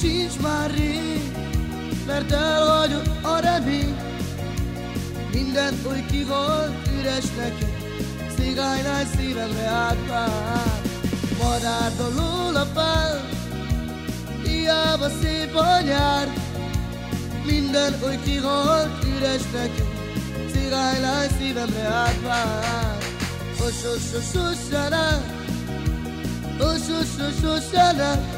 sincs már rég, mert elhagyod a remény. Minden oly kihalt üres nekem, cigánylány szívemre átvált. Madárd a lólapál, hiába szép a nyár, minden oly kihalt üres nekem, cigánylány szívemre átvált. Osos, osos, osos, osos, osos, osos, osos,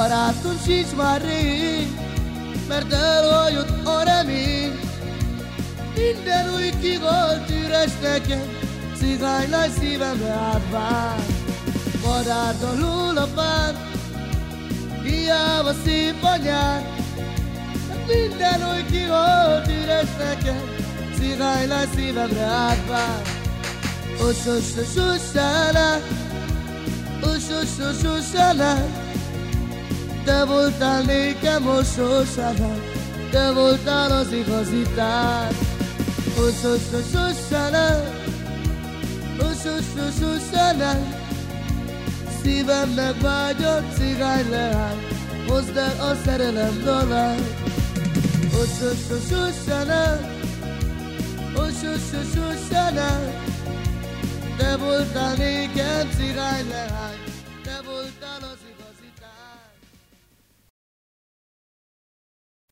barátom sincs már rég, mert elhagyott a remény. Minden új ki volt üres nekem, cigánylány szívembe átvár. Madárd a lólapán, hiába szép a nyár, minden új ki volt üres nekem, cigánylány szívemre átvár. Ó, sose, sose, ne, ó, sose, sose, ne, te voltál nékem a sorsának, te voltál az igazítás. Osos-osos-osanál, osos-osos-osanál, Szívemnek vágyott cigány leány, hozd el a szerelem dalát. Osos-osos-osanál, osos-osos-osanál, te voltál nékem cigány leány, te voltál az igazítás.